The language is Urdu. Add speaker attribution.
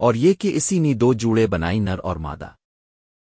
Speaker 1: اور یہ کہ اسی نے دو جوڑے بنائی نر اور مادہ۔